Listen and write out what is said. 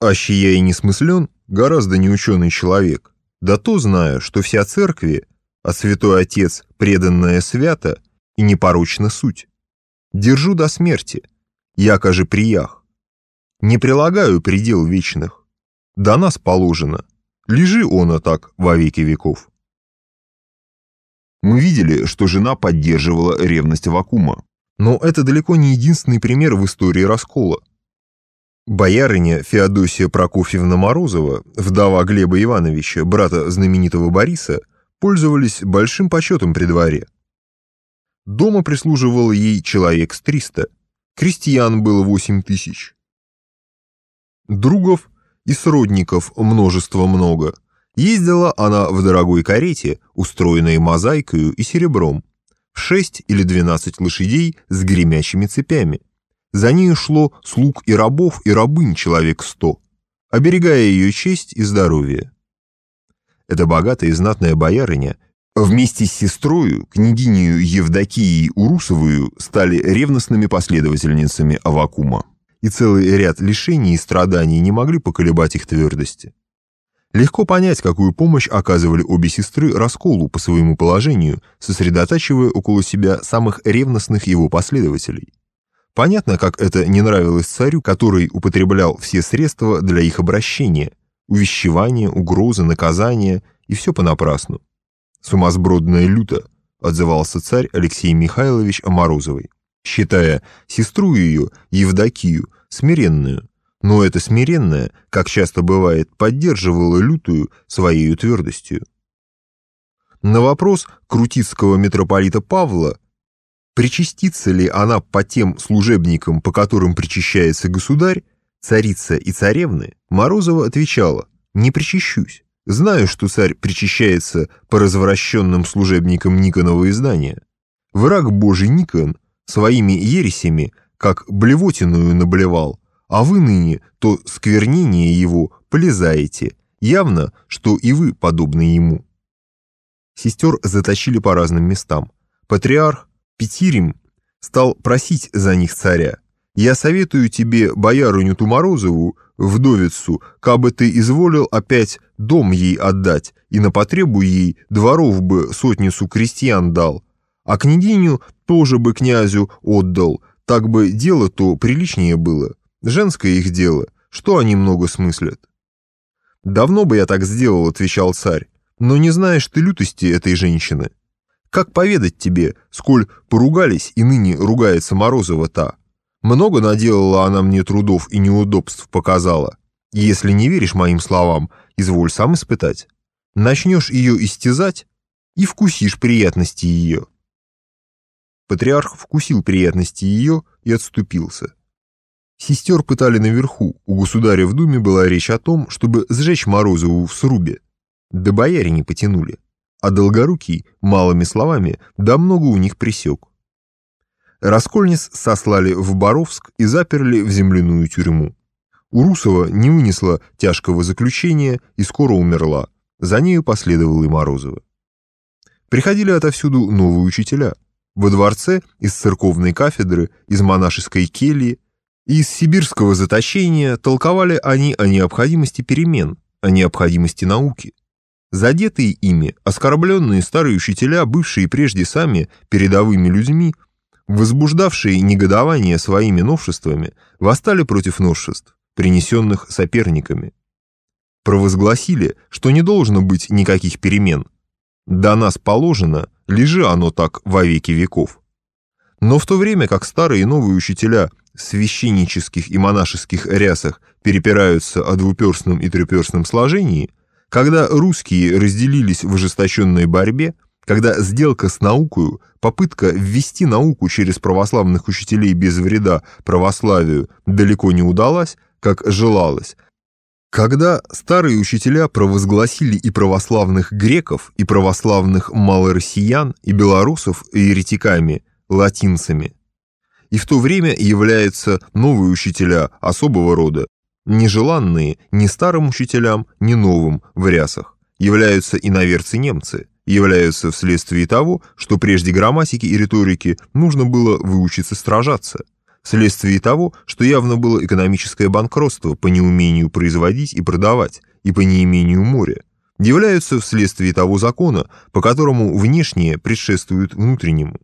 Аще я и не смыслен, гораздо неученый человек, да то знаю, что вся церкви, а святой отец преданная свято и непорочна суть. Держу до смерти, яко же приях. Не прилагаю предел вечных. До нас положено, лежи она так во веки веков. Мы видели, что жена поддерживала ревность Вакума. Но это далеко не единственный пример в истории раскола. Боярыня Феодосия Прокофьевна Морозова, вдова Глеба Ивановича, брата знаменитого Бориса, пользовались большим почетом при дворе. Дома прислуживало ей человек с 300, крестьян было 8 тысяч. Другов и сродников множество много. Ездила она в дорогой карете, устроенной мозаикою и серебром, в 6 или 12 лошадей с гремящими цепями. За нею шло слуг и рабов и рабынь человек сто, оберегая ее честь и здоровье. Эта богатая и знатная боярыня вместе с сестрою, княгинею Евдокией Урусовую, стали ревностными последовательницами Авакума, и целый ряд лишений и страданий не могли поколебать их твердости. Легко понять, какую помощь оказывали обе сестры расколу по своему положению, сосредотачивая около себя самых ревностных его последователей. Понятно, как это не нравилось царю, который употреблял все средства для их обращения, увещевания, угрозы, наказания, и все понапрасну. «Сумасбродная люто», — отзывался царь Алексей Михайлович о Морозовой, считая сестру ее, Евдокию, смиренную, но эта смиренная, как часто бывает, поддерживала лютую своей твердостью. На вопрос крутицкого митрополита Павла Причастится ли она по тем служебникам, по которым причащается государь, царица и царевны, Морозова отвечала «Не причащусь. Знаю, что царь причащается по развращенным служебникам Никонова издания. Враг божий Никон своими ересями, как блевотиную наблевал, а вы ныне то сквернение его полезаете, явно, что и вы подобны ему». Сестер затащили по разным местам. Патриарх Петирим стал просить за них царя. «Я советую тебе, боярыню Туморозову, вдовицу, кабы ты изволил опять дом ей отдать, и на потребу ей дворов бы сотницу крестьян дал, а княгиню тоже бы князю отдал, так бы дело-то приличнее было. Женское их дело, что они много смыслят?» «Давно бы я так сделал», — отвечал царь, «но не знаешь ты лютости этой женщины. Как поведать тебе, сколь поругались и ныне ругается Морозова та? Много наделала она мне трудов и неудобств показала. Если не веришь моим словам, изволь сам испытать. Начнешь ее истязать и вкусишь приятности ее. Патриарх вкусил приятности ее и отступился. Сестер пытали наверху, у государя в думе была речь о том, чтобы сжечь Морозову в срубе. Да бояре не потянули а Долгорукий, малыми словами, да много у них присек. Раскольниц сослали в Боровск и заперли в земляную тюрьму. Урусова не вынесла тяжкого заключения и скоро умерла. За нею последовала и Морозова. Приходили отовсюду новые учителя. Во дворце из церковной кафедры, из монашеской кельи, из сибирского заточения толковали они о необходимости перемен, о необходимости науки. Задетые ими, оскорбленные старые учителя, бывшие прежде сами передовыми людьми, возбуждавшие негодование своими новшествами, восстали против новшеств, принесенных соперниками. Провозгласили, что не должно быть никаких перемен. До нас положено, лежи оно так во веки веков. Но в то время как старые и новые учителя в священнических и монашеских рясах перепираются о двуперстном и треперстном сложении – когда русские разделились в ожесточенной борьбе, когда сделка с наукой, попытка ввести науку через православных учителей без вреда православию далеко не удалась, как желалось, когда старые учителя провозгласили и православных греков, и православных малороссиян, и белорусов еретиками, латинцами, и в то время являются новые учителя особого рода, Нежеланные ни старым учителям, ни новым в рясах являются иноверцы-немцы, являются вследствие того, что прежде грамматики и риторики нужно было выучиться стражаться. вследствие того, что явно было экономическое банкротство по неумению производить и продавать, и по неимению моря, являются вследствие того закона, по которому внешнее предшествует внутреннему.